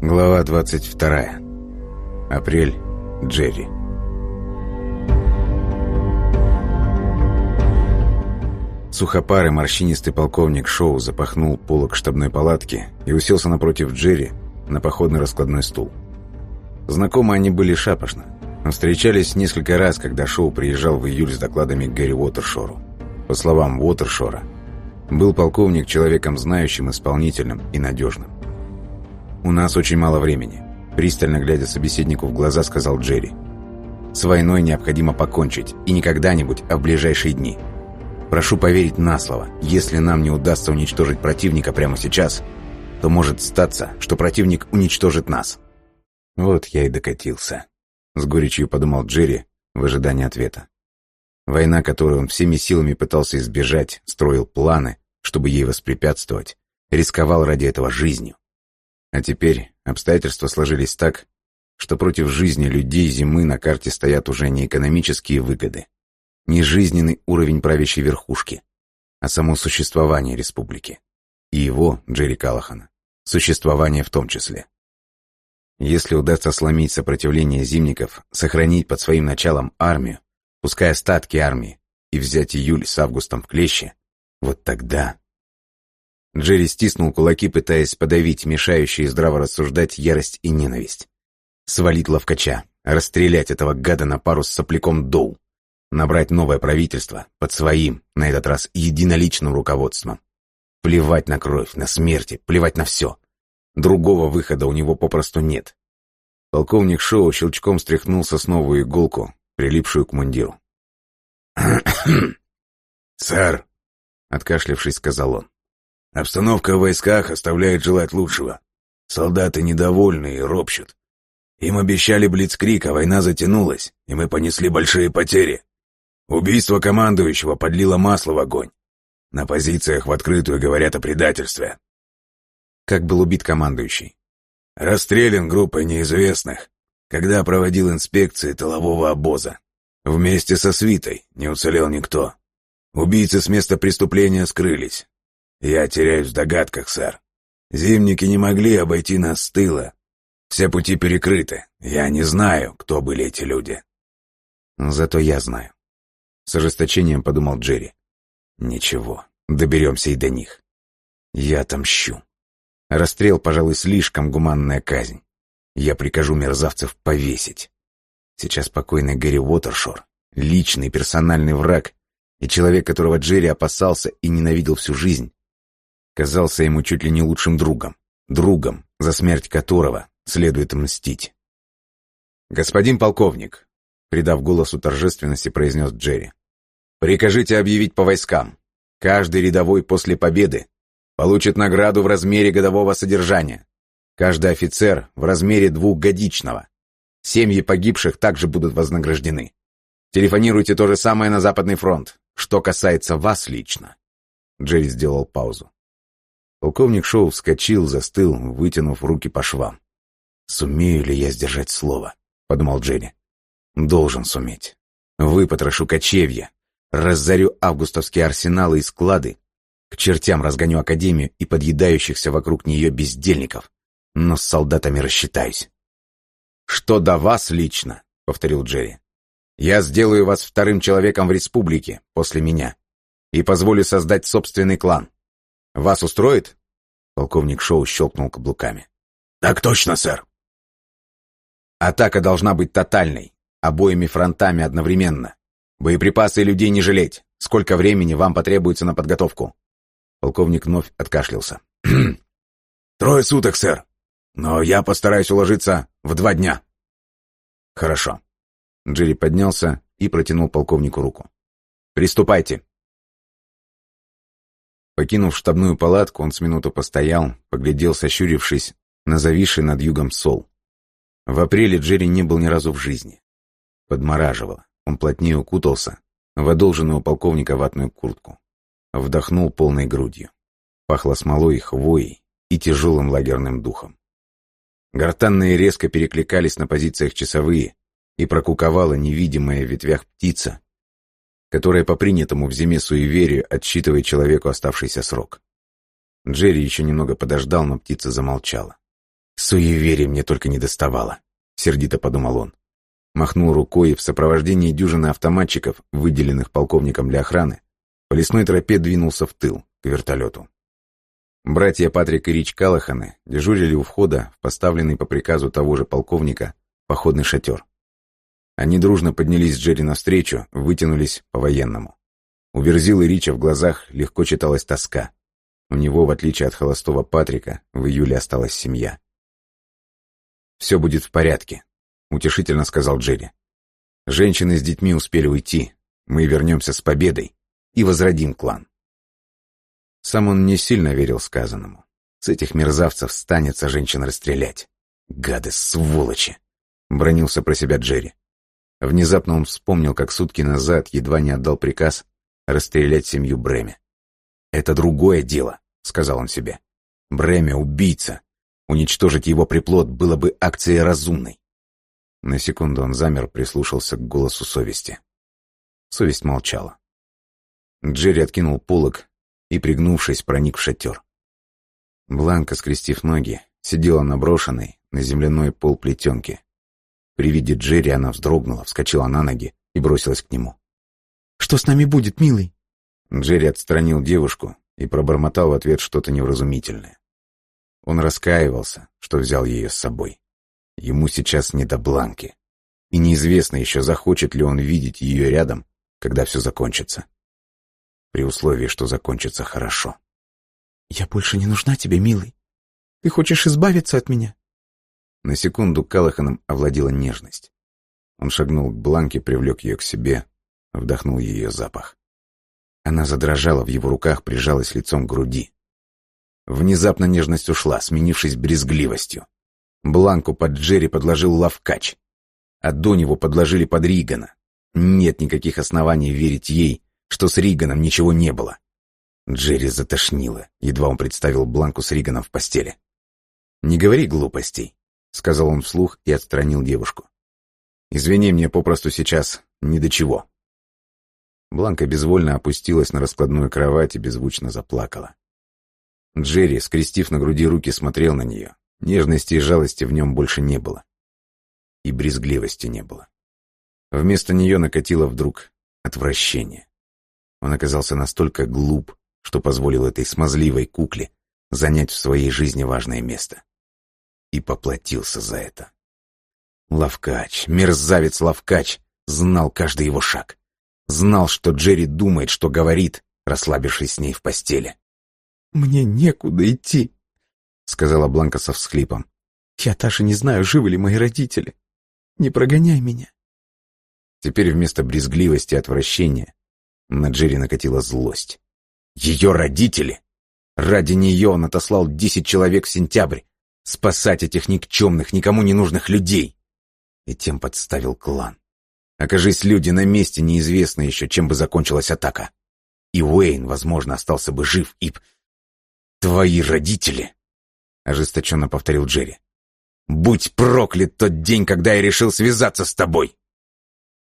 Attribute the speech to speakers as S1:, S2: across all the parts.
S1: Глава 22. Апрель. Джерри. Сухопарый морщинистый полковник Шоу запахнул полок штабной палатки и уселся напротив Джерри на походный раскладной стул. Знакомы они были шапошно. Встречались несколько раз, когда Шоу приезжал в июль с докладами к Гэри Уотершору. По словам Уотершора, был полковник человеком знающим, исполнительным и надежным. «У нас очень мало времени», — пристально глядя собеседнику в глаза, сказал Джерри. «С войной необходимо покончить, и не когда-нибудь, а в ближайшие дни. Прошу поверить на слово, если нам не удастся уничтожить противника прямо сейчас, то может статься, что противник уничтожит нас». «Вот я и докатился», — с горечью подумал Джерри в ожидании ответа. Война, которую он всеми силами пытался избежать, строил планы, чтобы ей воспрепятствовать, рисковал ради этого жизнью. А теперь обстоятельства сложились так, что против жизни людей зимы на карте стоят уже не экономические выгоды, не жизненный уровень правящей верхушки, а само существование республики. И его, Джерри Калахана, существование в том числе. Если удастся сломить сопротивление зимников, сохранить под своим началом армию, пускай остатки армии, и взять июль с августом в клещи, вот тогда Джерри стиснул кулаки, пытаясь подавить мешающие здраво рассуждать ярость и ненависть. Свалить ловкача, расстрелять этого гада на пару с сопляком Доу, набрать новое правительство под своим, на этот раз, единоличным руководством. Плевать на кровь, на смерти, плевать на все. Другого выхода у него попросту нет. Полковник Шоу щелчком стряхнул сосновую иголку, прилипшую к мундиру.
S2: «Сэр», — откашлившись, сказал он, Обстановка в войсках оставляет желать лучшего. Солдаты недовольны и ропщут. Им обещали блицкрик, а война затянулась, и мы понесли большие потери. Убийство командующего подлило масло в огонь. На позициях в открытую говорят о предательстве.
S1: Как был убит командующий?
S2: Расстрелян группой неизвестных, когда проводил инспекции тылового обоза. Вместе со свитой не уцелел никто. Убийцы с места преступления скрылись, «Я теряюсь в догадках, сэр. Зимники не могли обойти нас с тыла. Все пути перекрыты. Я не знаю, кто были эти люди».
S1: «Зато я знаю». С ожесточением подумал Джерри. «Ничего, доберемся и до них. Я отомщу. Расстрел, пожалуй, слишком гуманная казнь. Я прикажу мерзавцев повесить. Сейчас покойный Гэри Уотершор, личный персональный враг и человек, которого Джерри опасался и ненавидел всю жизнь, казался ему чуть ли не лучшим другом, другом, за смерть которого следует мстить. «Господин полковник», — придав голосу торжественности, произнес Джерри, «прикажите объявить по войскам. Каждый рядовой после победы получит награду в размере годового содержания. Каждый офицер в размере двухгодичного. Семьи погибших также будут вознаграждены. Телефонируйте то же самое на Западный фронт. Что касается вас лично». Джерри сделал паузу. Полковник Шоу вскочил, застыл, вытянув руки по швам. «Сумею ли я сдержать слово?» — подумал Джерри. «Должен суметь. Выпотрошу кочевья, разорю августовские арсеналы и склады, к чертям разгоню академию и подъедающихся вокруг нее бездельников, но с солдатами рассчитаюсь». «Что до вас лично?» — повторил Джерри. «Я сделаю вас вторым человеком в республике после меня и позволю создать собственный клан. Вас устроит?» Полковник Шоу щелкнул каблуками.
S2: «Так точно, сэр!»
S1: «Атака должна быть тотальной, обоими фронтами одновременно. Боеприпасы и людей не жалеть. Сколько времени вам потребуется на подготовку?» Полковник вновь откашлялся.
S2: «Трое суток, сэр. Но я постараюсь уложиться в два дня».
S1: «Хорошо». Джерри поднялся и протянул полковнику руку. «Приступайте». Покинув штабную палатку, он с минуту постоял, поглядел, сощурившись, на зависший над югом сол. В апреле Джерри не был ни разу в жизни. Подмораживало. Он плотнее укутался в одолженную полковника ватную куртку. Вдохнул полной грудью. Пахло смолой, хвоей и тяжелым лагерным духом. Гортанные резко перекликались на позициях часовые, и прокуковала невидимая в ветвях птица, которая по принятому в зиме суеверию отсчитывает человеку оставшийся срок. Джерри еще немного подождал, но птица замолчала. Суеверие мне только не доставало, сердито подумал он. Махнул рукой и в сопровождении дюжины автоматчиков, выделенных полковником для охраны, по лесной тропе двинулся в тыл, к вертолету. Братья Патрик и Рич Калаханы дежурили у входа в поставленный по приказу того же полковника походный шатер. Они дружно поднялись Джерри навстречу, вытянулись по-военному. У Верзилы Рича в глазах легко читалась тоска. У него, в отличие от холостого Патрика, в июле осталась семья. «Все будет в порядке», — утешительно сказал Джерри. «Женщины с детьми успели уйти. Мы вернемся с победой и возродим клан». Сам он не сильно верил сказанному. С этих мерзавцев станется женщин расстрелять. Гады, сволочи! Бронился про себя Джерри. Внезапно он вспомнил, как сутки назад едва не отдал приказ расстрелять семью Бреме. «Это другое дело», — сказал он себе. «Бреме — убийца. Уничтожить его приплод было бы акцией разумной». На секунду он замер, прислушался к голосу совести. Совесть молчала. Джерри откинул полог и, пригнувшись, проник в шатер. Бланка, скрестив ноги, сидела на брошенной на земляной пол плетенки. При виде Джерри она вздрогнула, вскочила на ноги и бросилась к нему.
S3: «Что с нами будет, милый?»
S1: Джерри отстранил девушку и пробормотал в ответ что-то невразумительное. Он раскаивался, что взял ее с собой. Ему сейчас не до Бланки. И неизвестно еще, захочет ли он видеть ее рядом, когда все закончится при условии, что закончится хорошо.
S3: «Я больше не нужна тебе, милый. Ты хочешь избавиться от меня?»
S1: На секунду Калаханом овладела нежность. Он шагнул к Бланке, привлек ее к себе, вдохнул ее запах. Она задрожала в его руках, прижалась лицом к груди. Внезапно нежность ушла, сменившись брезгливостью. Бланку под Джерри подложил Лавкач, а до него подложили под Ригана. Нет никаких оснований верить ей, что с Риганом ничего не было. Джерри затошнило, едва он представил Бланку с Риганом в постели. «Не говори глупостей», — сказал он вслух и отстранил девушку. «Извини, мне попросту сейчас ни до чего». Бланка безвольно опустилась на раскладную кровать и беззвучно заплакала. Джерри, скрестив на груди руки, смотрел на нее. Нежности и жалости в нем больше не было. И брезгливости не было. Вместо нее накатило вдруг отвращение. Он оказался настолько глуп, что позволил этой смазливой кукле занять в своей жизни важное место. И поплатился за это. Лавкач, мерзавец Лавкач, знал каждый его шаг. Знал, что Джерри думает, что говорит, расслабившись с ней в постели.
S3: «Мне некуда идти», — сказала Бланка со всхлипом. «Я даже не знаю, живы ли мои родители. Не прогоняй меня».
S1: Теперь вместо брезгливости и отвращения на Джерри накатила злость. Ее родители! Ради нее он отослал десять человек в сентябрь. Спасать этих никчемных, никому не нужных людей. И тем подставил клан. Окажись люди на месте, неизвестно еще, чем бы закончилась атака. И Уэйн, возможно, остался бы жив, и... «Твои родители!» — ожесточенно повторил Джерри. «Будь проклят тот день, когда я решил связаться с тобой!»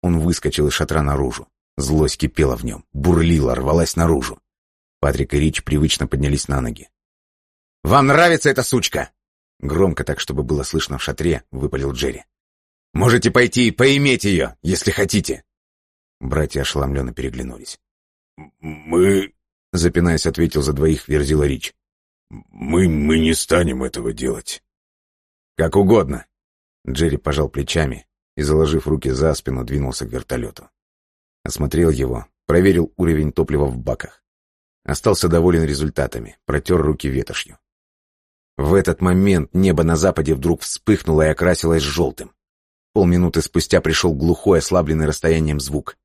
S1: Он выскочил из шатра наружу. Злость кипела в нем, бурлила, рвалась наружу. Патрик и Рич привычно поднялись на ноги. «Вам нравится эта сучка?» Громко так, чтобы было слышно в шатре, выпалил Джерри. «Можете пойти и поиметь ее, если хотите!» Братья ошеломленно переглянулись.
S2: «Мы...»
S1: — запинаясь, ответил за двоих Верзила Рич.
S2: «Мы... мы не станем этого делать».
S1: «Как угодно!» Джерри пожал плечами и, заложив руки за спину, двинулся к вертолету. Осмотрел его, проверил уровень топлива в баках. Остался доволен результатами, протер руки ветошью. В этот момент небо на западе вдруг вспыхнуло и окрасилось желтым. Полминуты спустя пришел глухой, ослабленный расстоянием звук.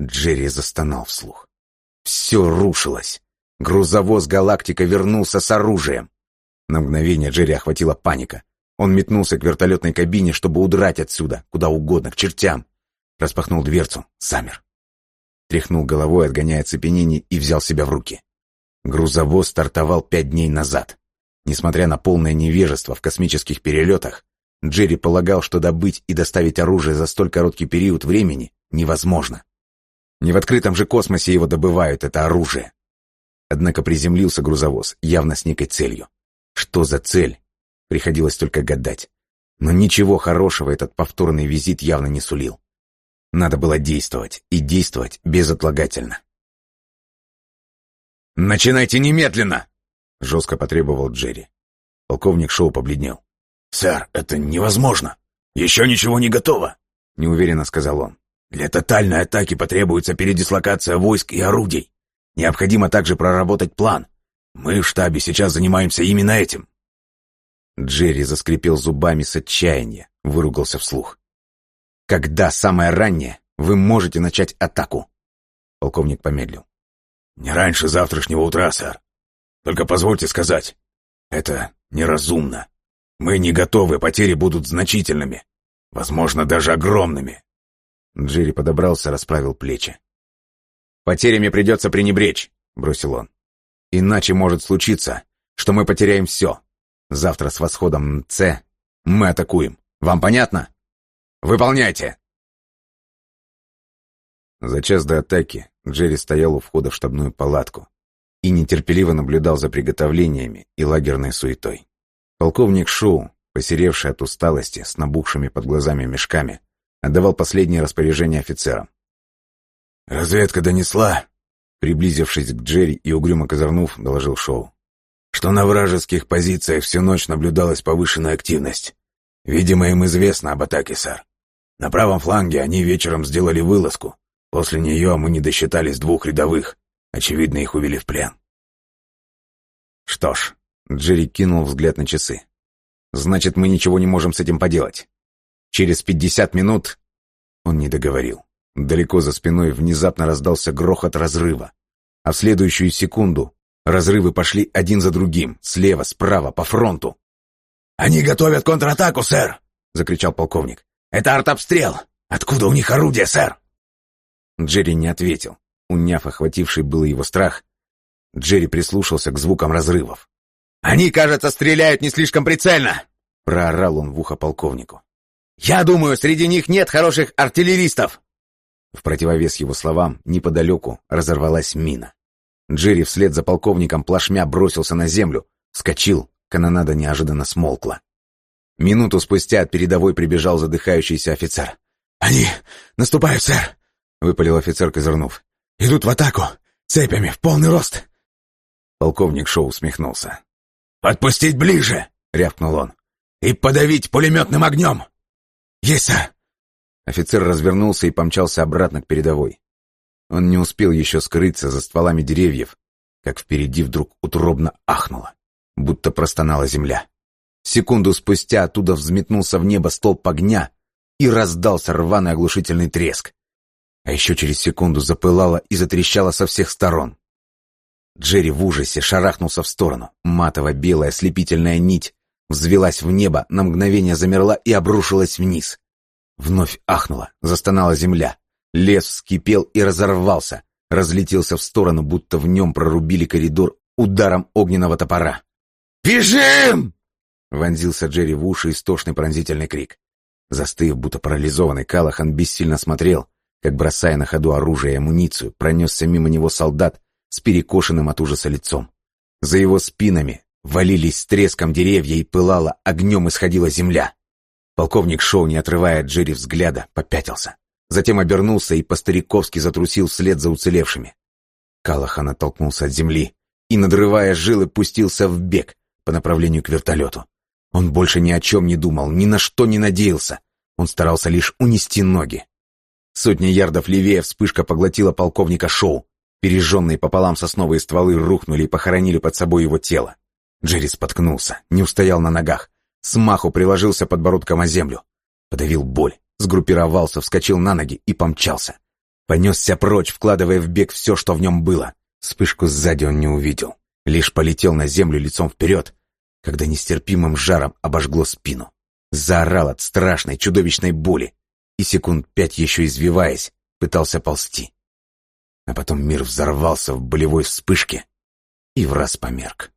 S1: Джерри застонал вслух. Все рушилось. Грузовоз «Галактика» вернулся с оружием. На мгновение Джерри охватила паника. Он метнулся к вертолетной кабине, чтобы удрать отсюда, куда угодно, к чертям. Распахнул дверцу, замер тряхнул головой, отгоняя цепенение, и взял себя в руки. Грузовоз стартовал пять дней назад. Несмотря на полное невежество в космических перелетах, Джерри полагал, что добыть и доставить оружие за столь короткий период времени невозможно. Не в открытом же космосе его добывают, это оружие. Однако приземлился грузовоз, явно с некой целью. Что за цель? Приходилось только гадать. Но ничего хорошего этот повторный визит явно не сулил. Надо было действовать, и действовать безотлагательно. «Начинайте немедленно!» — жестко потребовал Джерри. Полковник Шоу побледнел.
S2: «Сэр, это невозможно! Еще ничего не готово!»
S1: — неуверенно сказал он.
S2: «Для тотальной атаки потребуется передислокация войск и орудий. Необходимо также проработать план. Мы в штабе сейчас занимаемся именно этим».
S1: Джерри заскрипел зубами с отчаяния, выругался вслух. «Когда самое раннее вы можете начать атаку?» Полковник помедлил.
S2: «Не раньше завтрашнего утра, сэр. Только позвольте сказать, это неразумно. Мы не готовы, потери будут значительными. Возможно, даже огромными».
S1: Джерри подобрался, расправил плечи. «Потерями придется пренебречь», — бросил он. «Иначе может случиться, что мы потеряем все. Завтра с восходом Ц мы атакуем. Вам понятно? Выполняйте!» За час до атаки Джерри стоял у входа в штабную палатку и нетерпеливо наблюдал за приготовлениями и лагерной суетой. Полковник Шоу, посеревший от усталости, с набухшими под глазами мешками, отдавал последние распоряжения офицерам.
S2: «Разведка донесла»,
S1: приблизившись к Джерри и угрюмо козырнув, доложил Шоу,
S2: «что на вражеских позициях всю ночь наблюдалась повышенная активность. Видимо, им известно об атаке, сэр. На правом фланге они вечером сделали вылазку, После нее мы не досчитались двух рядовых. Очевидно, их увели в плен.
S1: Что ж, Джерри кинул взгляд на часы. Значит, мы ничего не можем с этим поделать. Через пятьдесят минут... Он не договорил. Далеко за спиной внезапно раздался грохот разрыва. А в следующую секунду разрывы пошли один за другим, слева, справа, по фронту.
S2: «Они готовят контратаку, сэр!» — закричал полковник. «Это артобстрел! Откуда у них орудие, сэр?»
S1: Джерри не ответил. Уняв охвативший было его страх, Джерри прислушался к звукам разрывов. «Они, кажется, стреляют не слишком прицельно!» — проорал он в ухо полковнику. «Я думаю, среди них нет хороших артиллеристов!» В противовес его словам, неподалеку разорвалась мина. Джерри вслед за полковником плашмя бросился на землю, вскочил, канонада неожиданно смолкла. Минуту спустя от передовой прибежал задыхающийся офицер.
S2: «Они наступают, сэр!
S1: — выпалил офицер, козырнув.
S2: «Идут в атаку! Цепями, в полный рост!»
S1: Полковник Шоу усмехнулся.
S2: «Подпустить ближе!» — рявкнул он. «И подавить пулеметным огнем!» «Есть, сэр!»
S1: Офицер развернулся и помчался обратно к передовой. Он не успел еще скрыться за стволами деревьев, как впереди вдруг утробно ахнуло, будто простонала земля. Секунду спустя оттуда взметнулся в небо столб огня и раздался рваный оглушительный треск а еще через секунду запылало и затрещало со всех сторон. Джерри в ужасе шарахнулся в сторону. Матово-белая слепительная нить взвелась в небо, на мгновение замерла и обрушилась вниз. Вновь ахнула, застонала земля. Лес вскипел и разорвался, разлетелся в сторону, будто в нем прорубили коридор ударом огненного топора.
S2: «Бежим!»
S1: — вонзился Джерри в уши истошный пронзительный крик. Застыв, будто парализованный, Калахан бессильно смотрел, как, бросая на ходу оружие и амуницию, пронесся мимо него солдат с перекошенным от ужаса лицом. За его спинами валились с треском деревья и пылала, огнем исходила земля. Полковник Шоу, не отрывая от Джерри взгляда, попятился. Затем обернулся и по-стариковски затрусил вслед за уцелевшими. Калахан оттолкнулся от земли и, надрывая жилы, пустился в бег по направлению к вертолету. Он больше ни о чем не думал, ни на что не надеялся. Он старался лишь унести ноги. Сотни ярдов левее вспышка поглотила полковника Шоу. Пережженные пополам сосновые стволы рухнули и похоронили под собой его тело. Джерри споткнулся, не устоял на ногах. Смаху приложился подбородком о землю. Подавил боль, сгруппировался, вскочил на ноги и помчался. Понесся прочь, вкладывая в бег все, что в нем было. Вспышку сзади он не увидел. Лишь полетел на землю лицом вперед, когда нестерпимым жаром обожгло спину. Заорал от страшной, чудовищной боли и секунд пять еще извиваясь, пытался ползти. А потом мир взорвался в болевой вспышке и враз померк.